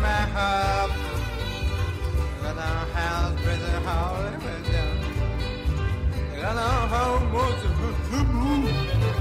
my heart. Got a house, prison hall, and window. Got a home, what's a